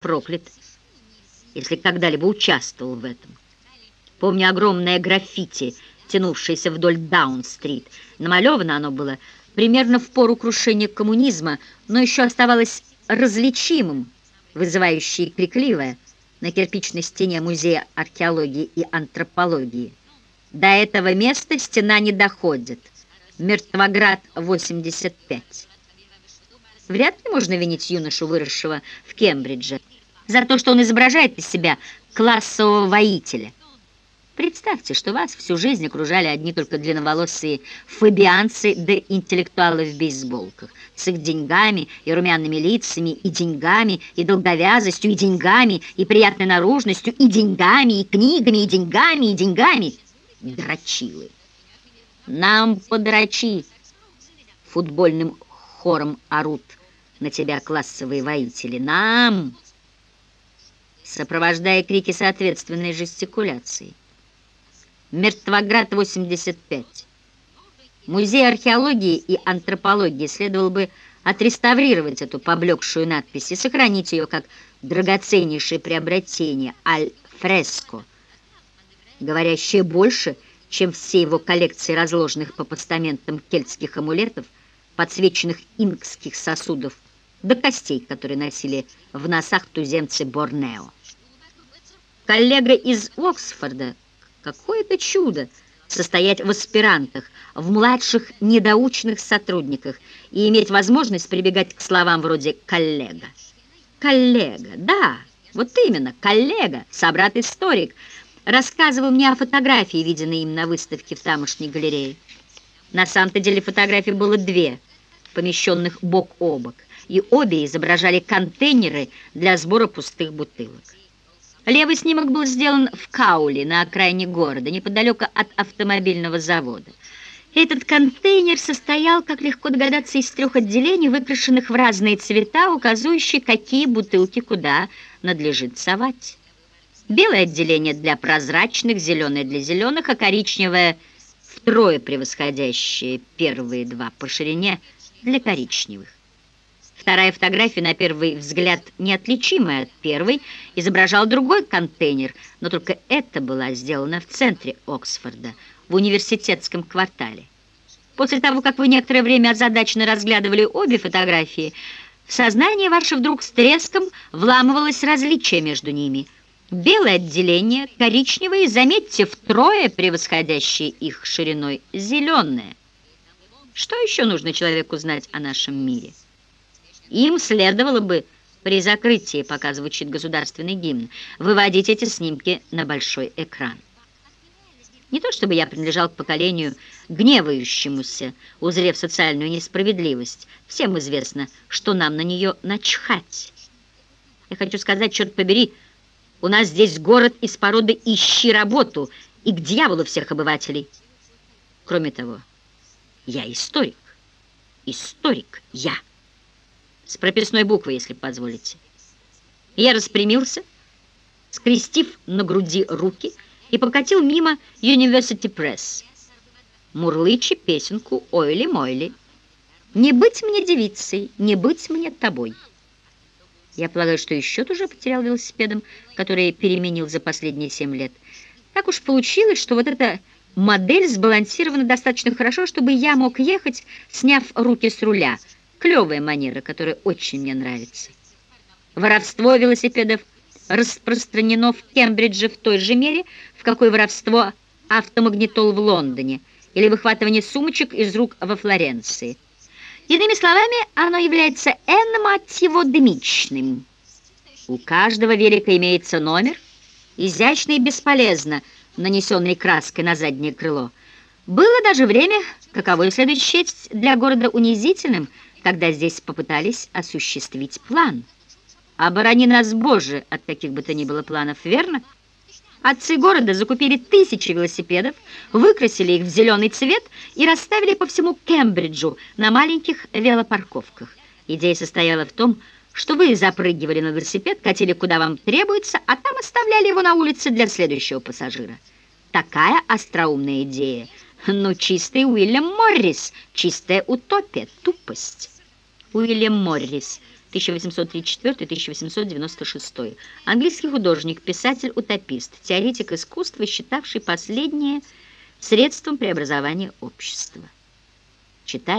проклят, если когда-либо участвовал в этом. Помню огромное граффити, тянувшееся вдоль Даун-стрит. Намалевано оно было примерно в пору крушения коммунизма, но еще оставалось различимым, вызывающее крикливое, на кирпичной стене Музея археологии и антропологии. До этого места стена не доходит. Мертвоград, 85. Вряд ли можно винить юношу, выросшего в Кембридже, за то, что он изображает из себя классового воителя. Представьте, что вас всю жизнь окружали одни только длинноволосые фабианцы да интеллектуалы в бейсболках, с их деньгами и румяными лицами, и деньгами, и долговязостью, и деньгами, и приятной наружностью, и деньгами, и книгами, и деньгами, и деньгами. Дрочилы. Нам подрочи. Футбольным хором орут на тебя классовые воители. Нам! Сопровождая крики соответственной жестикуляции. Мертвоград 85. Музей археологии и антропологии следовало бы отреставрировать эту поблекшую надпись и сохранить ее как драгоценнейшее приобретение аль-фреско, говорящее больше, чем все его коллекции разложенных по постаментам кельтских амулетов, подсвеченных инкских сосудов, до костей, которые носили в носах туземцы Борнео. Коллега из Оксфорда Какое-то чудо состоять в аспирантах, в младших недоученных сотрудниках и иметь возможность прибегать к словам вроде «коллега». «Коллега», да, вот именно, коллега, собрат-историк, рассказывал мне о фотографии, виденной им на выставке в тамошней галерее. На самом-то деле фотографий было две, помещенных бок о бок, и обе изображали контейнеры для сбора пустых бутылок. Левый снимок был сделан в Кауле, на окраине города, неподалеку от автомобильного завода. Этот контейнер состоял, как легко догадаться, из трех отделений, выкрашенных в разные цвета, указывающие, какие бутылки куда надлежит совать. Белое отделение для прозрачных, зеленое для зеленых, а коричневое, втрое превосходящее первые два по ширине, для коричневых. Вторая фотография, на первый взгляд неотличимая от первой, изображала другой контейнер, но только это была сделана в центре Оксфорда, в университетском квартале. После того, как вы некоторое время озадаченно разглядывали обе фотографии, в сознание ваше вдруг с треском вламывалось различие между ними. Белое отделение, коричневое и, заметьте, втрое превосходящее их шириной, зеленое. Что еще нужно человеку знать о нашем мире? Им следовало бы при закрытии, пока звучит государственный гимн, выводить эти снимки на большой экран. Не то чтобы я принадлежал к поколению гневающемуся, узрев социальную несправедливость. Всем известно, что нам на нее начхать. Я хочу сказать, черт побери, у нас здесь город из породы «ищи работу» и к дьяволу всех обывателей. Кроме того, я историк. Историк я с прописной буквой, если позволите. Я распрямился, скрестив на груди руки, и покатил мимо University Press, мурлычи песенку «Ойли-мойли». «Не быть мне девицей, не быть мне тобой». Я полагаю, что и счет уже потерял велосипедом, который переменил за последние семь лет. Так уж получилось, что вот эта модель сбалансирована достаточно хорошо, чтобы я мог ехать, сняв руки с руля – Клевая манера, которая очень мне нравится. Воровство велосипедов распространено в Кембридже в той же мере, в какой воровство автомагнитол в Лондоне или выхватывание сумочек из рук во Флоренции. Иными словами, оно является энмотиводемичным. У каждого велика имеется номер, изящно и бесполезно нанесенный краской на заднее крыло. Было даже время, каково следует счесть для города унизительным – когда здесь попытались осуществить план. Оборони нас, Боже, от каких бы то ни было планов, верно? Отцы города закупили тысячи велосипедов, выкрасили их в зеленый цвет и расставили по всему Кембриджу на маленьких велопарковках. Идея состояла в том, что вы запрыгивали на велосипед, катили куда вам требуется, а там оставляли его на улице для следующего пассажира. Такая остроумная идея – ну, чистый Уильям Моррис, чистая утопия, тупость. Уильям Моррис, 1834-1896. Английский художник, писатель-утопист, теоретик искусства, считавший последнее средством преобразования общества. Читали